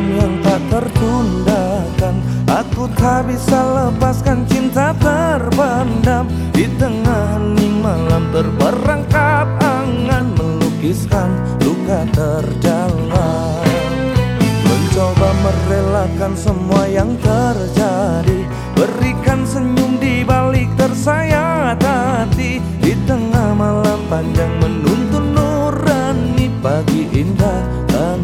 malam yang tak tertunda-kan Aku tak bisa lepaskan cinta terpendam. Di tengah hening malam terperangkap angan Melukiskan luka terdalam. Mencoba merelakan semua yang terjadi. Berikan senyum di balik tersayat hati. Di tengah malam panjang menuntun nurani Pagi indah dan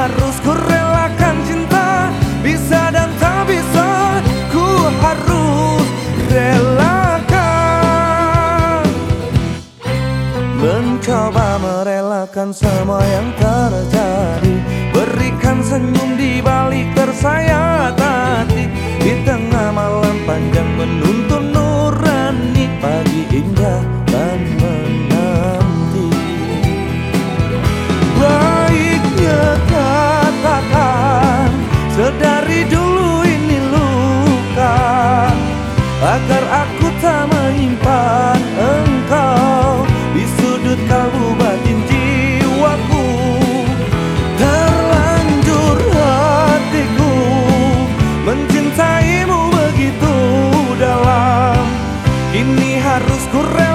harus ku relakan cinta. Bisa dan tak bisa Ku harus relakan. Mencoba merelakan semua yang correr.